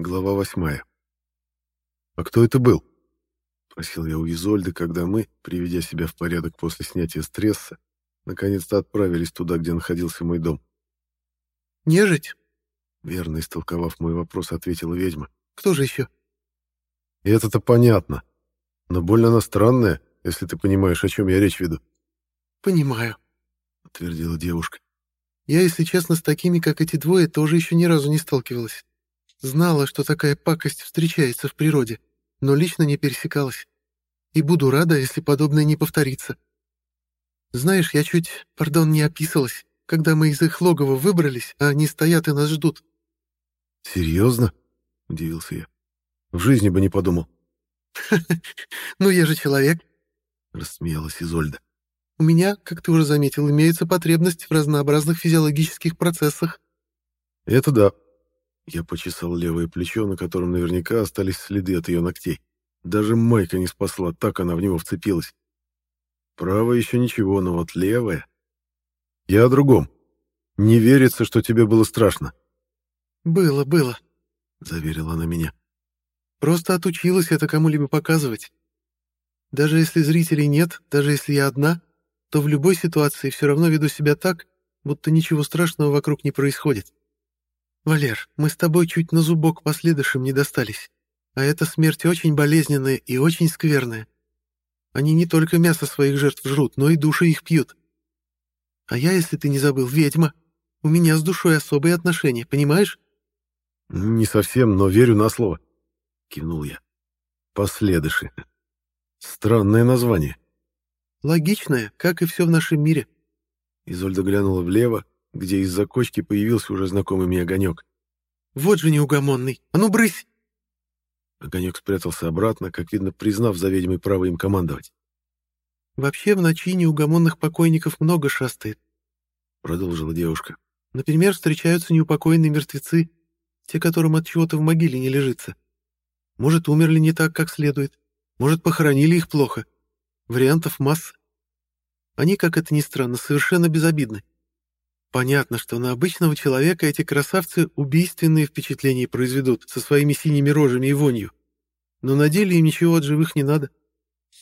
Глава восьмая. «А кто это был?» — просил я у Изольды, когда мы, приведя себя в порядок после снятия стресса, наконец-то отправились туда, где находился мой дом. «Нежить?» — верно истолковав мой вопрос, ответила ведьма. «Кто же еще?» Это-то понятно. Но больно она странная, если ты понимаешь, о чем я речь веду. «Понимаю», — утвердила девушка. «Я, если честно, с такими, как эти двое, тоже еще ни разу не сталкивалась. Знала, что такая пакость встречается в природе, но лично не пересекалась. И буду рада, если подобное не повторится. Знаешь, я чуть, пардон, не описалась, когда мы из их логова выбрались, а они стоят и нас ждут. «Серьезно?» — удивился я. «В жизни бы не подумал». «Ну, я же человек», — рассмеялась Изольда. «У меня, как ты уже заметил, имеется потребность в разнообразных физиологических процессах». «Это да», я почесал левое плечо, на котором наверняка остались следы от ее ногтей. Даже майка не спасла, так она в него вцепилась. Правая еще ничего, но вот левая... Я о другом. Не верится, что тебе было страшно. «Было, было», — заверила она меня. «Просто отучилась это кому-либо показывать. Даже если зрителей нет, даже если я одна, то в любой ситуации все равно веду себя так, будто ничего страшного вокруг не происходит. «Валер, мы с тобой чуть на зубок последующим не достались. А эта смерть очень болезненная и очень скверная. Они не только мясо своих жертв жрут, но и души их пьют. А я, если ты не забыл, ведьма. У меня с душой особые отношения, понимаешь?» «Не совсем, но верю на слово», — кивнул я. «Последыши. Странное название». «Логичное, как и все в нашем мире». Изольда глянула влево, где из-за кочки появился уже знакомый мне огонек. «Вот же неугомонный! А ну, брысь!» Огонек спрятался обратно, как видно, признав за ведьмой право им командовать. «Вообще в ночи неугомонных покойников много шастает», — продолжила девушка. «Например, встречаются неупокоенные мертвецы, те, которым от чего-то в могиле не лежится. Может, умерли не так, как следует. Может, похоронили их плохо. Вариантов масса. Они, как это ни странно, совершенно безобидны. Понятно, что на обычного человека эти красавцы убийственные впечатления произведут со своими синими рожами и вонью. Но на деле им ничего от живых не надо.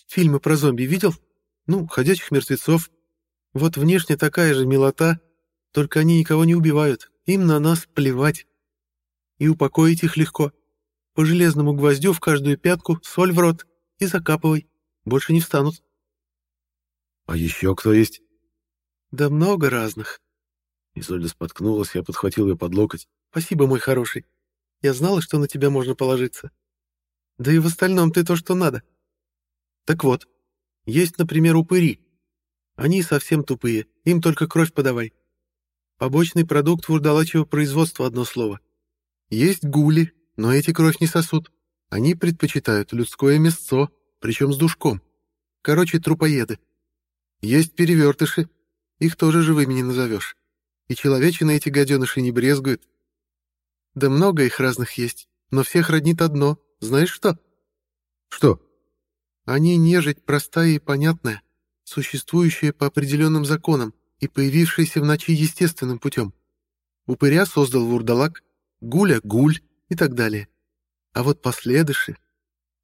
Фильмы про зомби видел? Ну, ходячих мертвецов. Вот внешне такая же милота, только они никого не убивают, им на нас плевать. И упокоить их легко. По железному гвоздю в каждую пятку, соль в рот и закапывай. Больше не встанут. А еще кто есть? Да много разных. Изольда споткнулась, я подхватил ее под локоть. «Спасибо, мой хороший. Я знала, что на тебя можно положиться. Да и в остальном ты то, что надо. Так вот, есть, например, упыри. Они совсем тупые, им только кровь подавай. Побочный продукт вурдалачьего производства, одно слово. Есть гули, но эти кровь не сосут. Они предпочитают людское мясцо, причем с душком. Короче, трупоеды. Есть перевертыши, их тоже живыми не назовешь. И человечины эти гаденыши не брезгуют. Да много их разных есть, но всех роднит одно. Знаешь что? Что? Они нежить простая и понятная, существующая по определенным законам и появившаяся в ночи естественным путем. Упыря создал вурдалак, гуля — гуль и так далее. А вот последыши...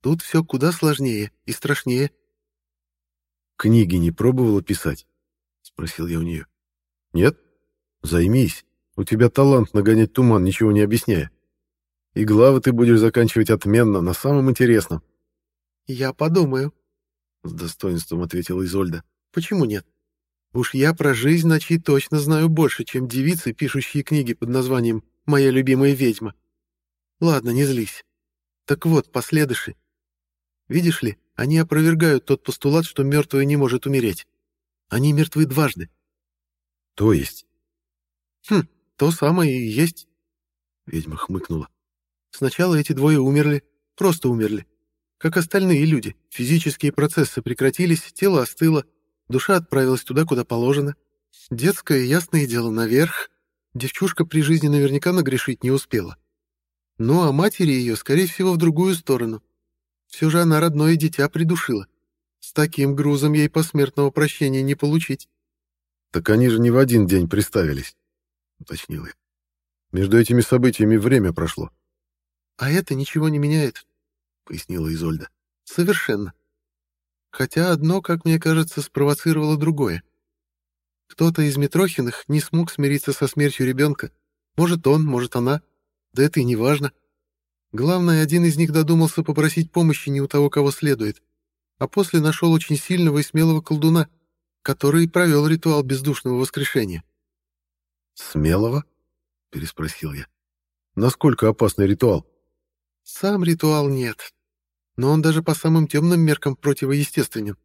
Тут все куда сложнее и страшнее. «Книги не пробовала писать?» — спросил я у нее. «Нет?» Займись. У тебя талант нагонять туман, ничего не объясняя. И главы ты будешь заканчивать отменно, на самом интересном. Я подумаю, — с достоинством ответила Изольда. Почему нет? Уж я про жизнь ночи точно знаю больше, чем девицы, пишущие книги под названием «Моя любимая ведьма». Ладно, не злись. Так вот, последыши. Видишь ли, они опровергают тот постулат, что мертвый не может умереть. Они мертвы дважды. То есть? «Хм, то самое и есть». Ведьма хмыкнула. «Сначала эти двое умерли, просто умерли. Как остальные люди, физические процессы прекратились, тело остыло, душа отправилась туда, куда положено. Детское, ясное дело, наверх. Девчушка при жизни наверняка нагрешить не успела. Ну, а матери ее, скорее всего, в другую сторону. Все же она родное дитя придушила. С таким грузом ей посмертного прощения не получить. Так они же не в один день приставились уточнил я. Между этими событиями время прошло. А это ничего не меняет, — пояснила Изольда. Совершенно. Хотя одно, как мне кажется, спровоцировало другое. Кто-то из Митрохиных не смог смириться со смертью ребенка. Может, он, может, она. Да это и не важно. Главное, один из них додумался попросить помощи не у того, кого следует, а после нашел очень сильного и смелого колдуна, который провел ритуал бездушного воскрешения. «Смелого?» — переспросил я. «Насколько опасный ритуал?» «Сам ритуал нет, но он даже по самым темным меркам противоестественен.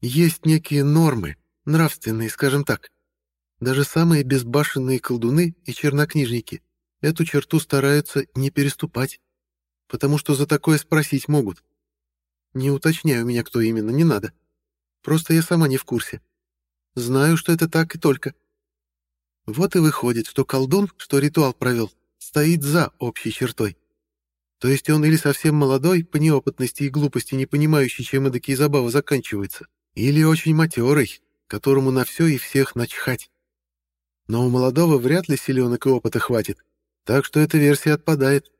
Есть некие нормы, нравственные, скажем так. Даже самые безбашенные колдуны и чернокнижники эту черту стараются не переступать, потому что за такое спросить могут. Не уточняю меня, кто именно, не надо. Просто я сама не в курсе. Знаю, что это так и только. Вот и выходит, что колдун, что ритуал провел, стоит за общей чертой. То есть он или совсем молодой, по неопытности и глупости, не понимающий, чем эдакие забавы заканчиваются, или очень матерый, которому на все и всех начхать. Но у молодого вряд ли силенок и опыта хватит, так что эта версия отпадает.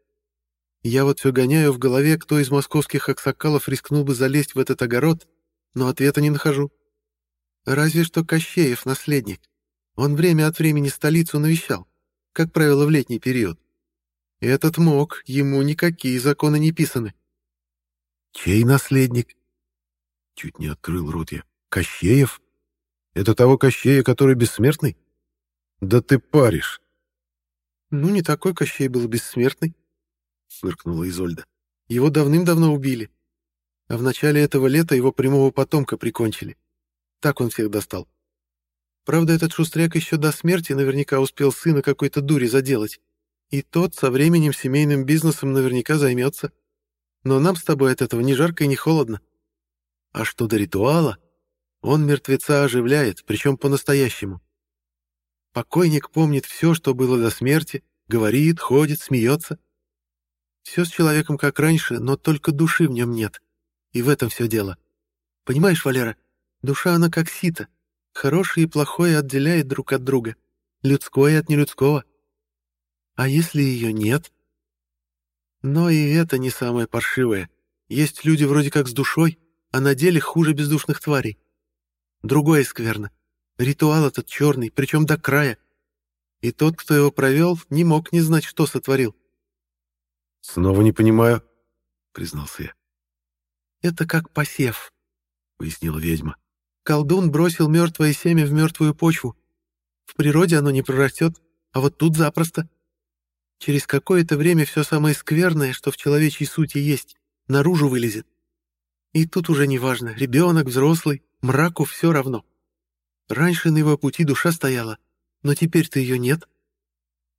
Я вот все гоняю в голове, кто из московских аксакалов рискнул бы залезть в этот огород, но ответа не нахожу. Разве что Кощеев, наследник. Он время от времени столицу навещал, как правило, в летний период. Этот мог, ему никакие законы не писаны. Чей наследник? Чуть не открыл рот я. Кощеев? Это того Кощея, который бессмертный? Да ты паришь. Ну, не такой Кощей был бессмертный, фыркнула Изольда. Его давным-давно убили. А в начале этого лета его прямого потомка прикончили. Так он всех достал. Правда, этот шустряк еще до смерти наверняка успел сына какой-то дури заделать. И тот со временем семейным бизнесом наверняка займется. Но нам с тобой от этого ни жарко и ни холодно. А что до ритуала, он мертвеца оживляет, причем по-настоящему. Покойник помнит все, что было до смерти, говорит, ходит, смеется. Все с человеком как раньше, но только души в нем нет. И в этом все дело. Понимаешь, Валера, душа она как сито. Хорошее и плохое отделяет друг от друга. Людское от нелюдского. А если ее нет? Но и это не самое паршивое. Есть люди вроде как с душой, а на деле хуже бездушных тварей. Другое скверно. Ритуал этот черный, причем до края. И тот, кто его провел, не мог не знать, что сотворил. «Снова не понимаю», — признался я. «Это как посев», — пояснила ведьма. «Колдун бросил мертвое семя в мертвую почву. В природе оно не прорастет, а вот тут запросто. Через какое-то время все самое скверное, что в человечьей сути есть, наружу вылезет. И тут уже не важно, ребенок, взрослый, мраку все равно. Раньше на его пути душа стояла, но теперь-то ее нет.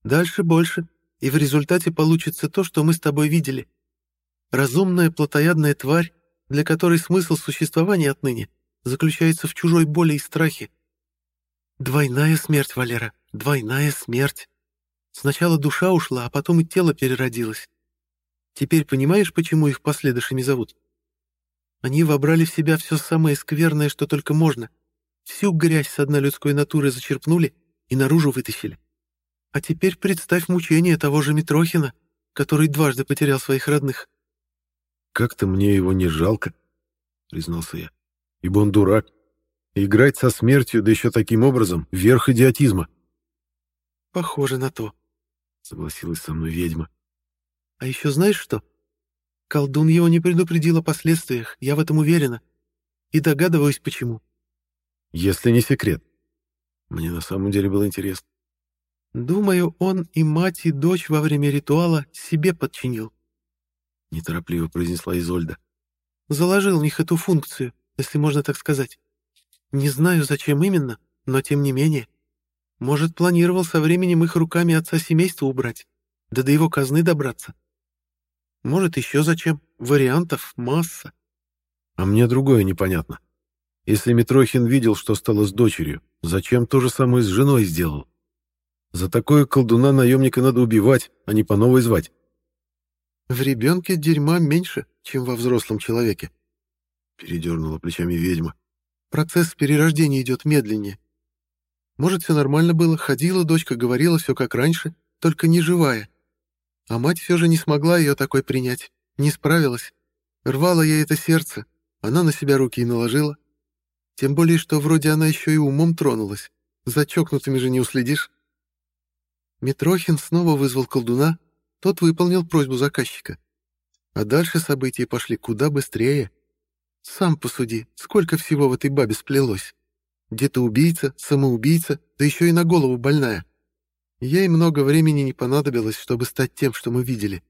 Дальше больше, и в результате получится то, что мы с тобой видели. Разумная плотоядная тварь, для которой смысл существования отныне заключается в чужой боли и страхе. Двойная смерть, Валера, двойная смерть. Сначала душа ушла, а потом и тело переродилось. Теперь понимаешь, почему их последующими зовут? Они вобрали в себя все самое скверное, что только можно. Всю грязь с одной людской натуры зачерпнули и наружу вытащили. А теперь представь мучение того же Митрохина, который дважды потерял своих родных. «Как-то мне его не жалко», — признался я, — «ибо он дурак. Играть со смертью, да еще таким образом, верх идиотизма». «Похоже на то», — согласилась со мной ведьма. «А еще знаешь что? Колдун его не предупредил о последствиях, я в этом уверена. И догадываюсь, почему». «Если не секрет». Мне на самом деле было интересно. «Думаю, он и мать, и дочь во время ритуала себе подчинил», — неторопливо произнесла Изольда. «Заложил в них эту функцию, если можно так сказать. Не знаю, зачем именно, но тем не менее». Может, планировал со временем их руками отца семейства убрать, да до его казны добраться. Может, еще зачем? Вариантов масса. А мне другое непонятно. Если Митрохин видел, что стало с дочерью, зачем то же самое с женой сделал? За такое колдуна наемника надо убивать, а не по новой звать. В ребенке дерьма меньше, чем во взрослом человеке. Передернула плечами ведьма. Процесс перерождения идет медленнее. Может, все нормально было, ходила дочка, говорила все как раньше, только не живая. А мать все же не смогла ее такой принять, не справилась. Рвала ей это сердце, она на себя руки и наложила. Тем более, что вроде она еще и умом тронулась. За чокнутыми же не уследишь. Митрохин снова вызвал колдуна, тот выполнил просьбу заказчика. А дальше события пошли куда быстрее. Сам посуди, сколько всего в этой бабе сплелось. Где-то убийца, самоубийца, да еще и на голову больная. Ей много времени не понадобилось, чтобы стать тем, что мы видели.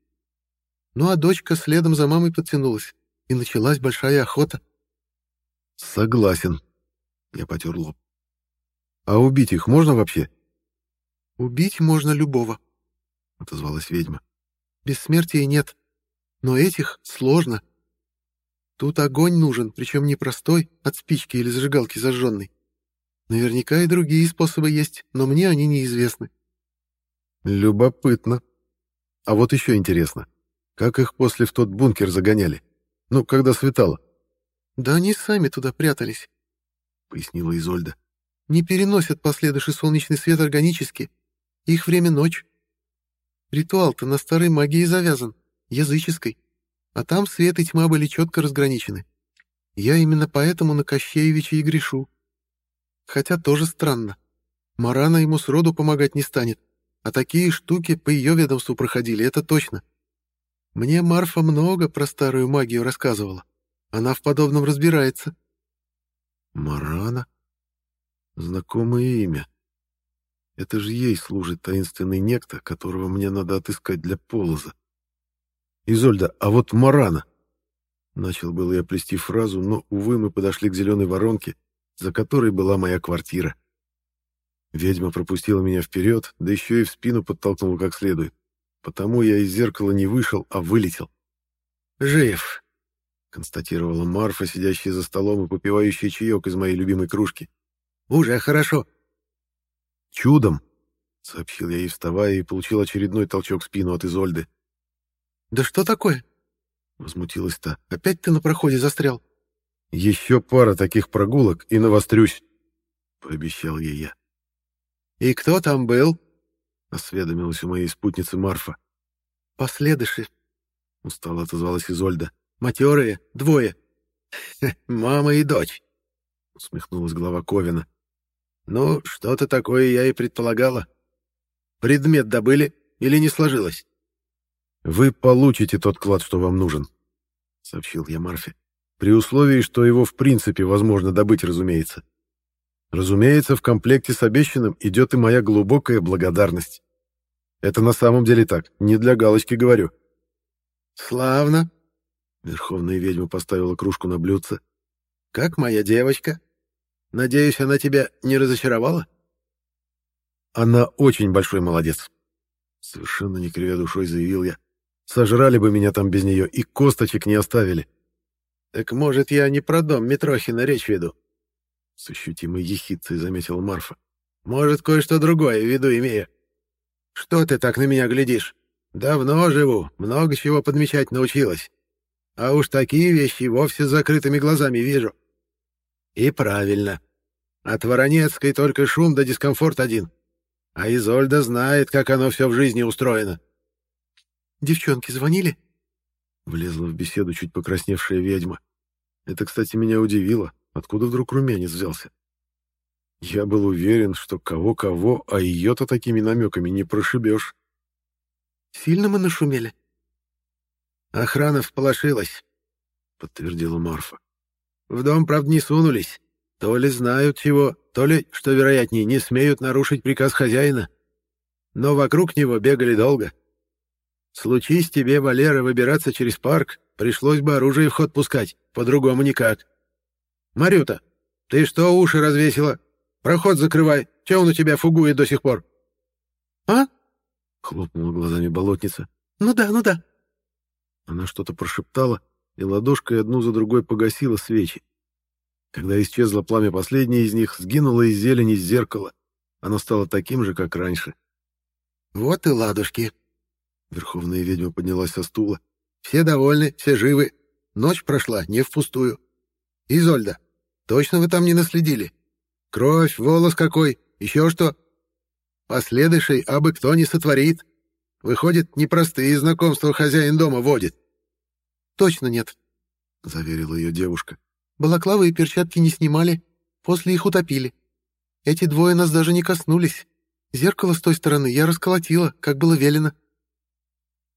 Ну а дочка следом за мамой подтянулась, и началась большая охота. «Согласен», — я потер лоб. «А убить их можно вообще?» «Убить можно любого», — отозвалась ведьма. «Бессмертия нет, но этих сложно. Тут огонь нужен, причем не простой, от спички или зажигалки зажженной. Наверняка и другие способы есть, но мне они неизвестны». «Любопытно. А вот еще интересно, как их после в тот бункер загоняли? Ну, когда светало?» «Да они сами туда прятались», — пояснила Изольда. «Не переносят последующий солнечный свет органически, их время ночь. Ритуал-то на старой магии завязан, языческой, а там свет и тьма были четко разграничены. Я именно поэтому на Кощеевича и грешу. Хотя тоже странно. Марана ему сроду помогать не станет, а такие штуки по ее ведомству проходили, это точно. Мне Марфа много про старую магию рассказывала. Она в подобном разбирается. Марана? Знакомое имя. Это же ей служит таинственный некто, которого мне надо отыскать для полоза. Изольда, а вот Марана. Начал было я плести фразу, но, увы, мы подошли к зеленой воронке, за которой была моя квартира. Ведьма пропустила меня вперед, да еще и в спину подтолкнула как следует. Потому я из зеркала не вышел, а вылетел. «Жив», — констатировала Марфа, сидящая за столом и попивающая чаек из моей любимой кружки. «Уже хорошо. «Чудом!» — сообщил я ей, вставая, и получил очередной толчок в спину от Изольды. «Да что такое?» — возмутилась та. «Опять ты на проходе застрял?» «Еще пара таких прогулок и навострюсь», — пообещал ей я. «И кто там был?» — осведомилась у моей спутницы Марфа. «Последыши», — устало отозвалась Изольда. «Матерые, двое. Мама и дочь», — усмехнулась глава Ковина. «Ну, что-то такое я и предполагала. Предмет добыли или не сложилось?» «Вы получите тот клад, что вам нужен», — сообщил я Марфе. «При условии, что его в принципе возможно добыть, разумеется. Разумеется, в комплекте с обещанным идет и моя глубокая благодарность. Это на самом деле так, не для галочки говорю». «Славно», — Верховная ведьма поставила кружку на блюдце. «Как моя девочка?» Надеюсь, она тебя не разочаровала? Она очень большой молодец. Совершенно не кривя душой заявил я. Сожрали бы меня там без нее и косточек не оставили. Так может, я не про дом Митрохина речь веду? С ощутимой ехидцей заметила Марфа. Может, кое-что другое в виду имея. Что ты так на меня глядишь? Давно живу, много чего подмечать научилась. А уж такие вещи вовсе с закрытыми глазами вижу. И правильно. От Воронецкой только шум да дискомфорт один. А Изольда знает, как оно все в жизни устроено. «Девчонки звонили?» Влезла в беседу чуть покрасневшая ведьма. Это, кстати, меня удивило. Откуда вдруг румянец взялся? Я был уверен, что кого-кого, а ее-то такими намеками не прошибешь. «Сильно мы нашумели?» «Охрана всполошилась», — подтвердила Марфа. В дом, правда, не сунулись. То ли знают чего, то ли, что вероятнее, не смеют нарушить приказ хозяина. Но вокруг него бегали долго. Случись тебе, Валера, выбираться через парк, пришлось бы оружие в ход пускать, по-другому никак. Марюта, ты что уши развесила? Проход закрывай, че он у тебя фугует до сих пор? А? Хлопнула глазами болотница. Ну да, ну да. Она что-то прошептала, и ладошкой одну за другой погасила свечи. Когда исчезло пламя последней из них, сгинуло из зелени зеркало. Оно стало таким же, как раньше. «Вот и ладушки!» Верховная ведьма поднялась со стула. «Все довольны, все живы. Ночь прошла не впустую. Изольда, точно вы там не наследили? Кровь, волос какой, еще что? Последующий абы кто не сотворит. Выходит, непростые знакомства хозяин дома водит. Точно нет, заверила ее девушка. Балаклавы и перчатки не снимали, после их утопили. Эти двое нас даже не коснулись. Зеркало с той стороны я расколотила, как было велено.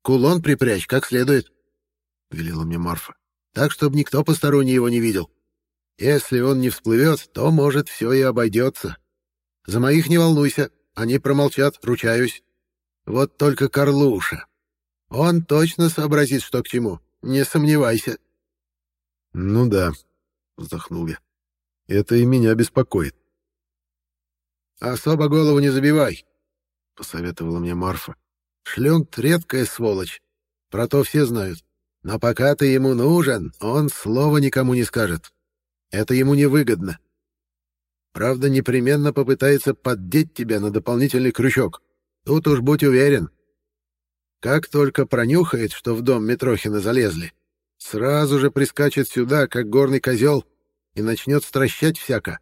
«Кулон припрячь, как следует», — велела мне Марфа. «Так, чтобы никто посторонний его не видел. Если он не всплывет, то, может, все и обойдется. За моих не волнуйся, они промолчат, ручаюсь. Вот только Карлуша. Он точно сообразит, что к чему, не сомневайся». «Ну да», — вздохнул я. «Это и меня беспокоит». «Особо голову не забивай», — посоветовала мне Марфа. «Шлюнт — редкая сволочь. Про то все знают. Но пока ты ему нужен, он слова никому не скажет. Это ему невыгодно. Правда, непременно попытается поддеть тебя на дополнительный крючок. Тут уж будь уверен. Как только пронюхает, что в дом Митрохина залезли, сразу же прискачет сюда, как горный козел, и начнет стращать всяко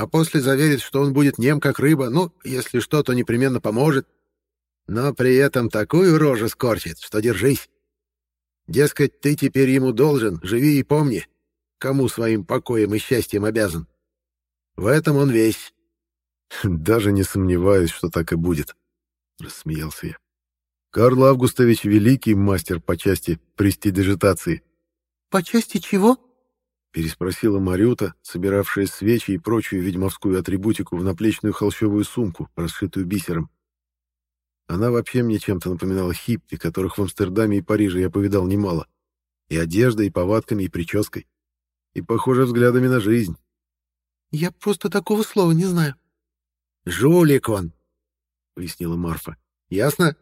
а после заверит, что он будет нем, как рыба, ну, если что, то непременно поможет. Но при этом такую рожу скорчит, что держись. Дескать, ты теперь ему должен, живи и помни, кому своим покоем и счастьем обязан. В этом он весь. «Даже не сомневаюсь, что так и будет», — рассмеялся я. «Карл Августович — великий мастер по части престидижитации». «По части чего?» — переспросила Марюта, собиравшая свечи и прочую ведьмовскую атрибутику в наплечную холщовую сумку, расшитую бисером. Она вообще мне чем-то напоминала хиппи, которых в Амстердаме и Париже я повидал немало. И одеждой, и повадками, и прической. И, похоже, взглядами на жизнь. «Я просто такого слова не знаю». «Жулик он», — пояснила Марфа. «Ясно?»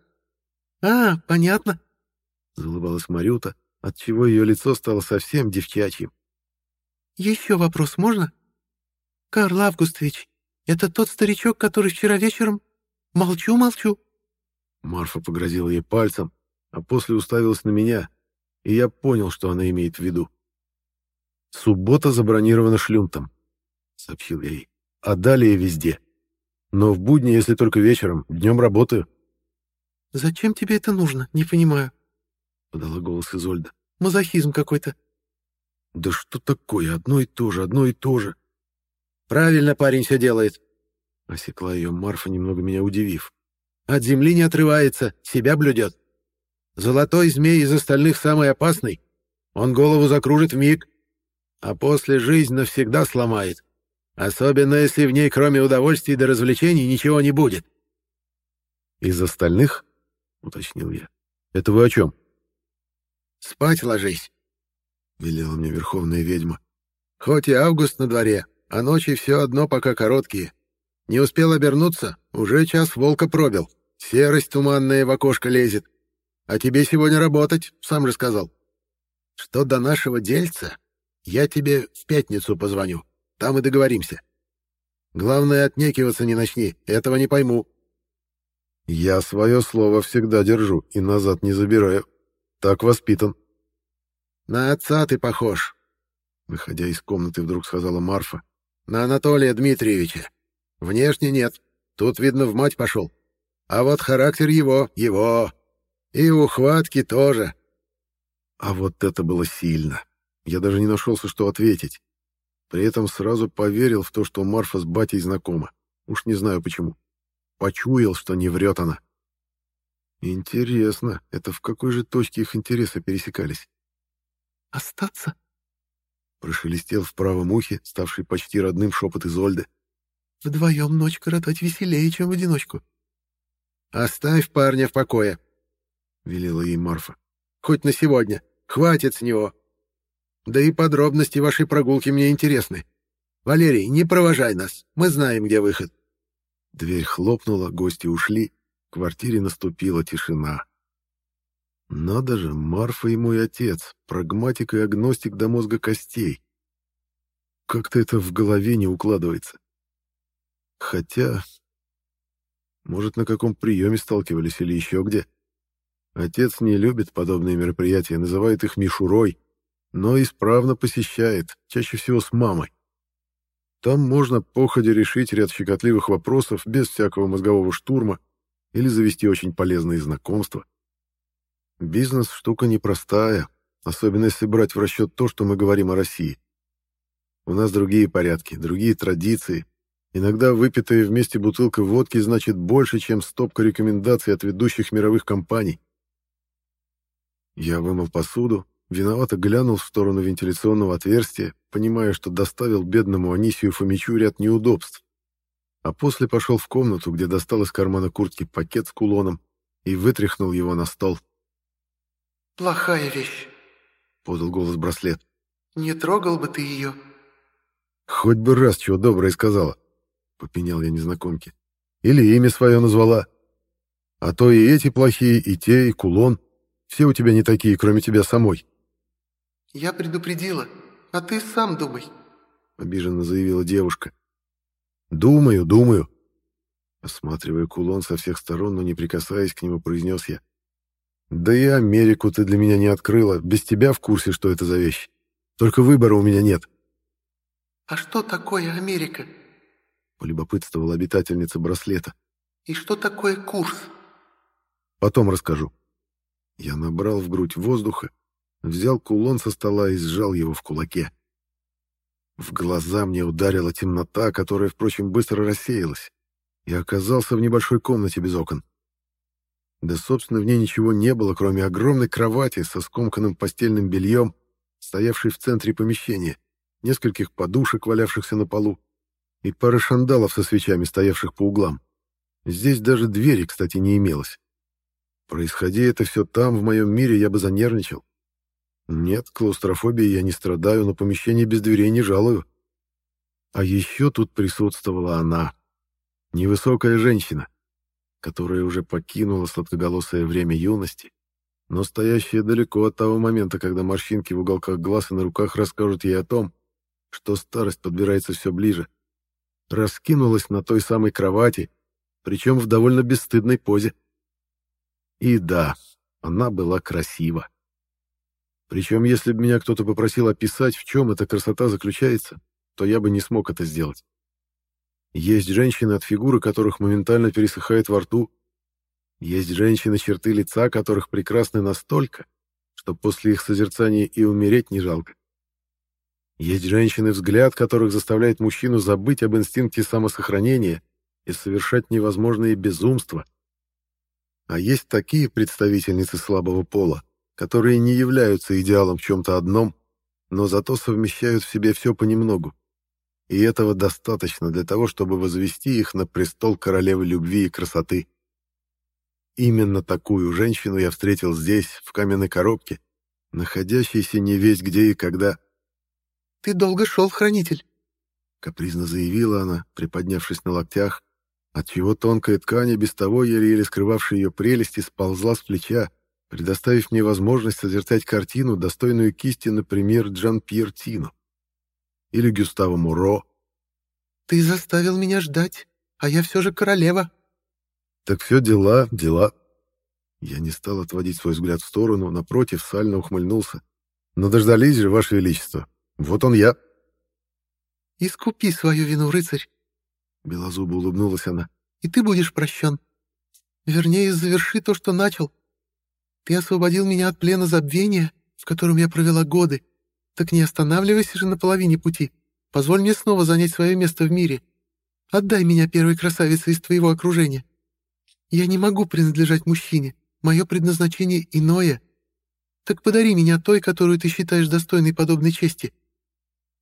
«А, понятно», — залыбалась Марюта, отчего ее лицо стало совсем девчачьим. «Еще вопрос можно?» «Карл Августович, это тот старичок, который вчера вечером...» «Молчу, молчу». Марфа погрозила ей пальцем, а после уставилась на меня, и я понял, что она имеет в виду. «Суббота забронирована шлюмтом», — сообщил я ей. «А далее везде. Но в будни, если только вечером, днем работаю». «Зачем тебе это нужно? Не понимаю», — подала голос Изольда. «Мазохизм какой-то». Да что такое? Одно и то же, одно и то же. Правильно парень все делает. Осекла ее Марфа, немного меня удивив. От земли не отрывается, себя блюдет. Золотой змей из остальных самый опасный. Он голову закружит в миг, а после жизнь навсегда сломает. Особенно, если в ней кроме удовольствий до развлечений ничего не будет. «Из остальных?» — уточнил я. «Это вы о чем?» «Спать ложись. — велела мне верховная ведьма. «Хоть и август на дворе, а ночи все одно пока короткие. Не успел обернуться, уже час волка пробил. Серость туманная в окошко лезет. А тебе сегодня работать, сам же сказал. Что до нашего дельца, я тебе в пятницу позвоню, там и договоримся. Главное, отнекиваться не начни, этого не пойму». «Я свое слово всегда держу и назад не забираю. Так воспитан», «На отца ты похож», — выходя из комнаты, вдруг сказала Марфа. «На Анатолия Дмитриевича. Внешне нет. Тут, видно, в мать пошел. А вот характер его, его. И ухватки тоже». А вот это было сильно. Я даже не нашелся, что ответить. При этом сразу поверил в то, что Марфа с батей знакома. Уж не знаю почему. Почуял, что не врет она. Интересно, это в какой же точке их интересы пересекались? Остаться? Прошелестел в правом ухе, ставший почти родным шепот Изольды. Вдвоем ночь коротать веселее, чем в одиночку. Оставь парня в покое, велела ей Марфа. Хоть на сегодня. Хватит с него. Да и подробности вашей прогулки мне интересны. Валерий, не провожай нас. Мы знаем, где выход. Дверь хлопнула, гости ушли. В квартире наступила тишина. Надо же, Марфа и мой отец, прагматик и агностик до мозга костей. Как-то это в голове не укладывается. Хотя... Может, на каком приеме сталкивались или еще где. Отец не любит подобные мероприятия, называет их мишурой, но исправно посещает, чаще всего с мамой. Там можно походе решить ряд щекотливых вопросов без всякого мозгового штурма, или завести очень полезные знакомства. Бизнес — штука непростая, особенно если брать в расчет то, что мы говорим о России. У нас другие порядки, другие традиции. Иногда выпитая вместе бутылка водки значит больше, чем стопка рекомендаций от ведущих мировых компаний. Я вымыл посуду, виновато глянул в сторону вентиляционного отверстия, понимая, что доставил бедному Анисию Фомичу ряд неудобств. А после пошел в комнату, где достал из кармана куртки пакет с кулоном и вытряхнул его на стол. «Плохая вещь», — подал голос браслет. «Не трогал бы ты ее». «Хоть бы раз чего доброе сказала», — попенял я незнакомке. «Или имя свое назвала. А то и эти плохие, и те, и кулон. Все у тебя не такие, кроме тебя самой». «Я предупредила, а ты сам думай», — обиженно заявила девушка. «Думаю, думаю». Осматривая кулон со всех сторон, но не прикасаясь к нему, произнес я. «Да и Америку ты для меня не открыла. Без тебя в курсе, что это за вещь. Только выбора у меня нет». «А что такое Америка?» — полюбопытствовала обитательница браслета. «И что такое курс?» «Потом расскажу». Я набрал в грудь воздуха, взял кулон со стола и сжал его в кулаке. В глаза мне ударила темнота, которая, впрочем, быстро рассеялась, и оказался в небольшой комнате без окон. Да, собственно, в ней ничего не было, кроме огромной кровати со скомканным постельным бельем, стоявшей в центре помещения, нескольких подушек, валявшихся на полу, и пары шандалов со свечами, стоявших по углам. Здесь даже двери, кстати, не имелось. Происходи это все там, в моем мире, я бы занервничал. Нет, клаустрофобией я не страдаю, но помещение без дверей не жалую. А еще тут присутствовала она. Невысокая женщина, которая уже покинула сладкоголосое время юности, но стоящая далеко от того момента, когда морщинки в уголках глаз и на руках расскажут ей о том, что старость подбирается все ближе. Раскинулась на той самой кровати, причем в довольно бесстыдной позе. И да, она была красива. Причем, если бы меня кто-то попросил описать, в чем эта красота заключается, то я бы не смог это сделать. Есть женщины, от фигуры которых моментально пересыхает во рту. Есть женщины, черты лица которых прекрасны настолько, что после их созерцания и умереть не жалко. Есть женщины, взгляд которых заставляет мужчину забыть об инстинкте самосохранения и совершать невозможные безумства. А есть такие представительницы слабого пола, которые не являются идеалом в чем-то одном, но зато совмещают в себе все понемногу. И этого достаточно для того, чтобы возвести их на престол королевы любви и красоты. Именно такую женщину я встретил здесь, в каменной коробке, находящейся не весь где и когда. «Ты долго шел, хранитель», — капризно заявила она, приподнявшись на локтях, отчего тонкая ткань, без того еле-еле скрывавшая ее прелести, сползла с плеча, предоставив мне возможность созерцать картину, достойную кисти, например, Джан Пьер Тино или Гюстава Муро. «Ты заставил меня ждать, а я все же королева». «Так все дела, дела». Я не стал отводить свой взгляд в сторону, напротив, сально ухмыльнулся. «Но дождались же, Ваше Величество. Вот он я». «Искупи свою вину, рыцарь!» Белозубо улыбнулась она. «И ты будешь прощен. Вернее, заверши то, что начал. Ты освободил меня от плена забвения, в котором я провела годы. Так не останавливайся же на половине пути. Позволь мне снова занять свое место в мире. Отдай меня первой красавице из твоего окружения. Я не могу принадлежать мужчине. Мое предназначение иное. Так подари меня той, которую ты считаешь достойной подобной чести.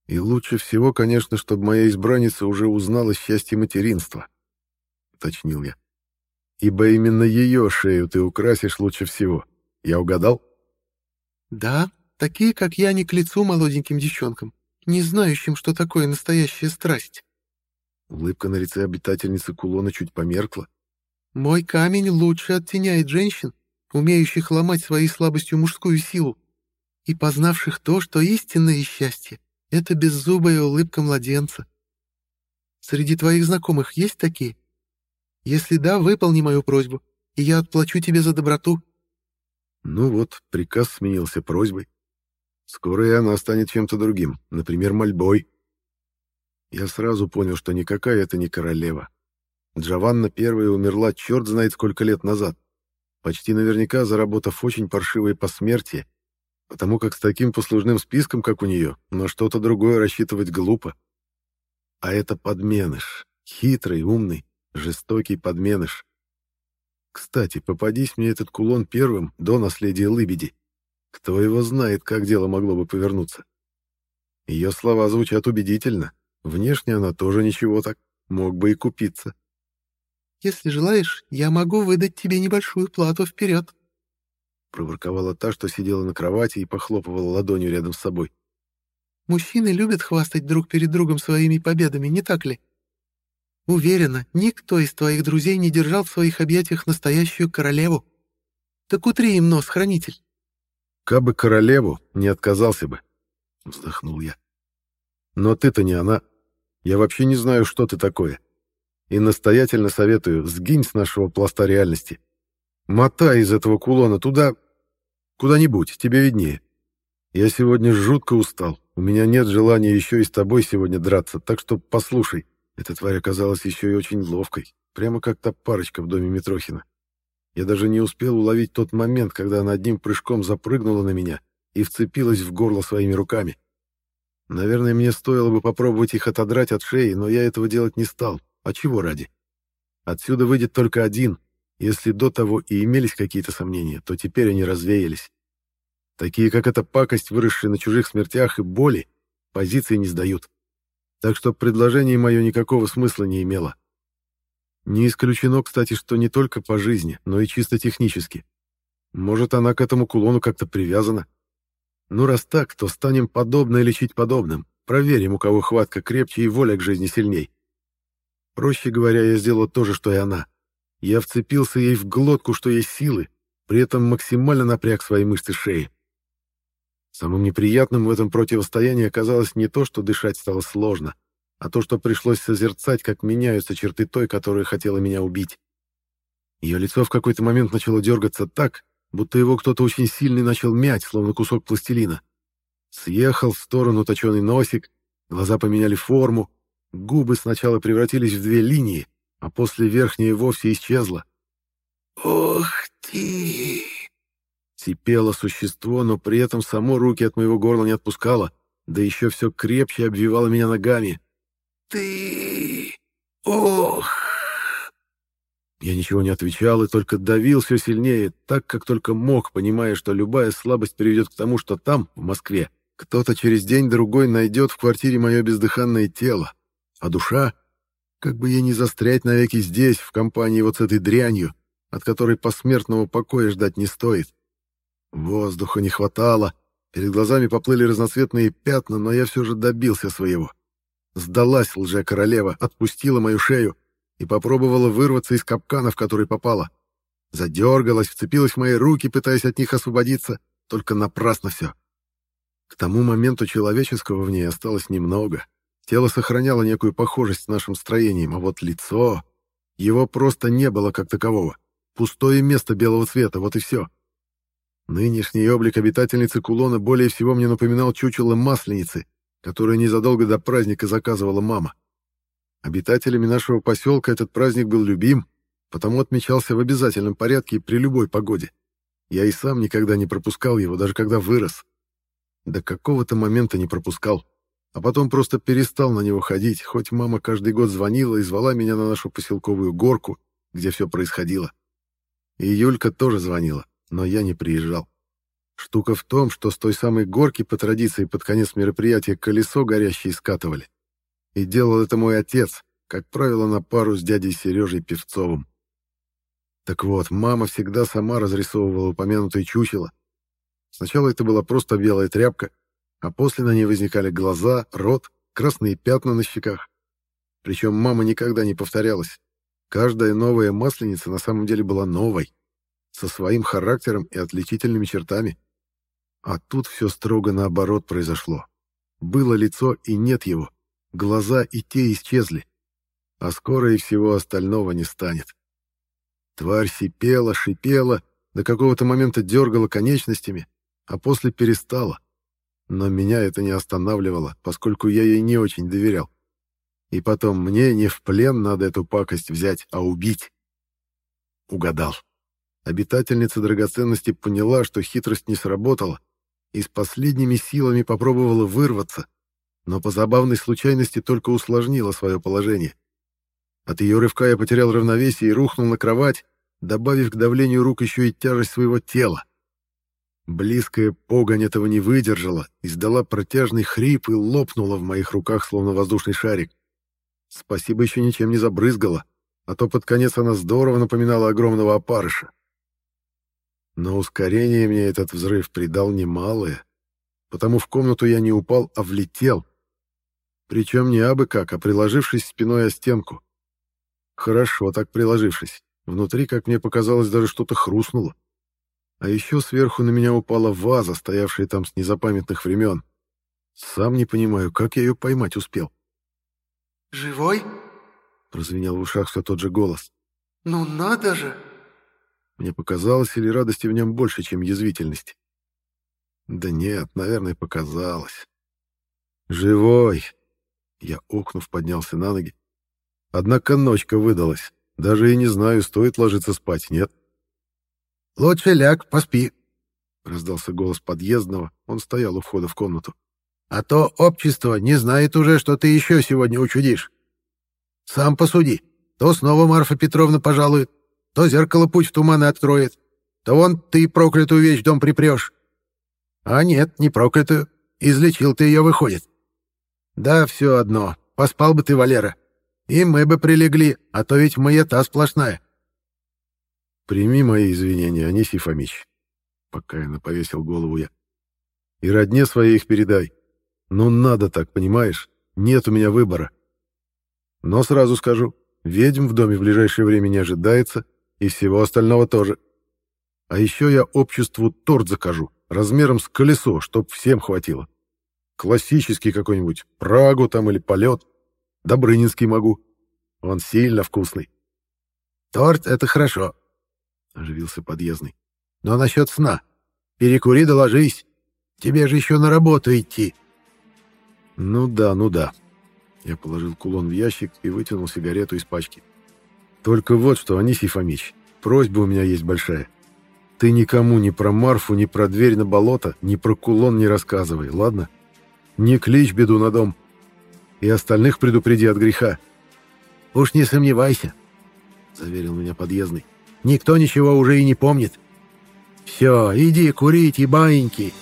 И лучше всего, конечно, чтобы моя избранница уже узнала счастье материнства, — уточнил я. Ибо именно ее шею ты украсишь лучше всего. Я угадал? Да, такие, как я, не к лицу молоденьким девчонкам, не знающим, что такое настоящая страсть. Улыбка на лице обитательницы кулона чуть померкла. Мой камень лучше оттеняет женщин, умеющих ломать своей слабостью мужскую силу, и познавших то, что истинное счастье — это беззубая улыбка младенца. Среди твоих знакомых есть такие? Если да, выполни мою просьбу, и я отплачу тебе за доброту. Ну вот, приказ сменился просьбой. Скоро и она станет чем-то другим, например, мольбой. Я сразу понял, что никакая это не королева. Джованна первая умерла черт знает сколько лет назад, почти наверняка заработав очень паршивое посмертие, потому как с таким послужным списком, как у нее, на что-то другое рассчитывать глупо. А это подменыш, хитрый, умный, жестокий подменыш. Кстати, попадись мне этот кулон первым до наследия Лыбеди. Кто его знает, как дело могло бы повернуться. Ее слова звучат убедительно. Внешне она тоже ничего так, мог бы и купиться. «Если желаешь, я могу выдать тебе небольшую плату вперед», проворковала та, что сидела на кровати и похлопывала ладонью рядом с собой. «Мужчины любят хвастать друг перед другом своими победами, не так ли? Уверена, никто из твоих друзей не держал в своих объятиях настоящую королеву. Так утри им нос, хранитель». «Кабы королеву, не отказался бы», — вздохнул я. «Но ты-то не она. Я вообще не знаю, что ты такое. И настоятельно советую, сгинь с нашего пласта реальности. Мотай из этого кулона туда, Куда-нибудь, тебе виднее. Я сегодня жутко устал. У меня нет желания еще и с тобой сегодня драться, так что послушай. Эта тварь оказалась еще и очень ловкой, прямо как та парочка в доме Митрохина. Я даже не успел уловить тот момент, когда она одним прыжком запрыгнула на меня и вцепилась в горло своими руками. Наверное, мне стоило бы попробовать их отодрать от шеи, но я этого делать не стал. А чего ради? Отсюда выйдет только один, если до того и имелись какие-то сомнения, то теперь они развеялись. Такие, как эта пакость, выросшие на чужих смертях и боли, позиции не сдают. Так что предложение мое никакого смысла не имело. Не исключено, кстати, что не только по жизни, но и чисто технически. Может, она к этому кулону как-то привязана. Ну, раз так, то станем подобное лечить подобным. Проверим, у кого хватка крепче и воля к жизни сильней. Проще говоря, я сделал то же, что и она. Я вцепился ей в глотку, что есть силы, при этом максимально напряг свои мышцы шеи. Самым неприятным в этом противостоянии оказалось не то, что дышать стало сложно, а то, что пришлось созерцать, как меняются черты той, которая хотела меня убить. Ее лицо в какой-то момент начало дергаться так, будто его кто-то очень сильный начал мять, словно кусок пластилина. Съехал в сторону точеный носик, глаза поменяли форму, губы сначала превратились в две линии, а после верхняя вовсе исчезла. «Ох ты!» Сипело существо, но при этом само руки от моего горла не отпускало, да еще все крепче обвивало меня ногами. «Ты... ох!» Я ничего не отвечал и только давил все сильнее, так, как только мог, понимая, что любая слабость приведет к тому, что там, в Москве, кто-то через день-другой найдет в квартире мое бездыханное тело, а душа как бы ей не застрять навеки здесь, в компании вот с этой дрянью, от которой посмертного покоя ждать не стоит. Воздуха не хватало, перед глазами поплыли разноцветные пятна, но я все же добился своего. Сдалась лже-королева, отпустила мою шею и попробовала вырваться из капкана, в который попала. Задергалась, вцепилась в мои руки, пытаясь от них освободиться, только напрасно все. К тому моменту человеческого в ней осталось немного. Тело сохраняло некую похожесть с нашим строением, а вот лицо... Его просто не было как такового. Пустое место белого цвета, вот и все. Нынешний облик обитательницы кулона более всего мне напоминал чучело масленицы, которое незадолго до праздника заказывала мама. Обитателями нашего поселка этот праздник был любим, потому отмечался в обязательном порядке при любой погоде. Я и сам никогда не пропускал его, даже когда вырос. До какого-то момента не пропускал а потом просто перестал на него ходить, хоть мама каждый год звонила и звала меня на нашу поселковую горку, где все происходило. И Юлька тоже звонила, но я не приезжал. Штука в том, что с той самой горки по традиции под конец мероприятия колесо горящее скатывали. И делал это мой отец, как правило, на пару с дядей Сережей Певцовым. Так вот, мама всегда сама разрисовывала упомянутое чучело. Сначала это была просто белая тряпка, а после на ней возникали глаза, рот, красные пятна на щеках. Причем мама никогда не повторялась. Каждая новая масленица на самом деле была новой, со своим характером и отличительными чертами. А тут все строго наоборот произошло. Было лицо и нет его, глаза и те исчезли, а скоро и всего остального не станет. Тварь сипела, шипела, до какого-то момента дергала конечностями, а после перестала. Но меня это не останавливало, поскольку я ей не очень доверял. И потом мне не в плен надо эту пакость взять, а убить. Угадал. Обитательница драгоценности поняла, что хитрость не сработала, и с последними силами попробовала вырваться, но по забавной случайности только усложнила свое положение. От ее рывка я потерял равновесие и рухнул на кровать, добавив к давлению рук еще и тяжесть своего тела. Близкая погонь этого не выдержала, издала протяжный хрип и лопнула в моих руках, словно воздушный шарик. Спасибо еще ничем не забрызгала, а то под конец она здорово напоминала огромного опарыша. Но ускорение мне этот взрыв придал немалое, потому в комнату я не упал, а влетел. Причем не абы как, а приложившись спиной о стенку. Хорошо так приложившись. Внутри, как мне показалось, даже что-то хрустнуло. А еще сверху на меня упала ваза, стоявшая там с незапамятных времен. Сам не понимаю, как я ее поймать успел. «Живой?» — прозвенел в ушах все тот же голос. «Ну надо же!» Мне показалось, или радости в нем больше, чем язвительности. Да нет, наверное, показалось. «Живой!» Я, охнув, поднялся на ноги. Однако ночка выдалась. Даже и не знаю, стоит ложиться спать, нет? «Лучше ляг, поспи», — раздался голос подъездного. Он стоял у входа в комнату. «А то общество не знает уже, что ты еще сегодня учудишь. Сам посуди. То снова Марфа Петровна пожалует, то зеркало путь в туманы откроет, то вон ты проклятую вещь в дом припрешь. А нет, не проклятую. Излечил ты ее, выходит. Да, все одно. Поспал бы ты, Валера. И мы бы прилегли, а то ведь маята сплошная. Прими мои извинения, Анисий Фомич. Покаянно повесил голову я. И родне своей их передай. Ну, надо так, понимаешь? Нет у меня выбора. Но сразу скажу, ведьм в доме в ближайшее время не ожидается, и всего остального тоже. А еще я обществу торт закажу, размером с колесо, чтоб всем хватило. Классический какой-нибудь, Прагу там или полет. Добрынинский могу. Он сильно вкусный. Торт — это хорошо, — оживился подъездный. Но насчет сна. Перекури да ложись. Тебе же еще на работу идти. Ну да, ну да. Я положил кулон в ящик и вытянул сигарету из пачки. Только вот что, Анисий Фомич, просьба у меня есть большая. Ты никому ни про Марфу, ни про дверь на болото, ни про кулон не рассказывай, ладно? Не клич беду на дом. И остальных предупреди от греха. Уж не сомневайся, заверил меня подъездный. Никто ничего уже и не помнит. Все, иди курить и.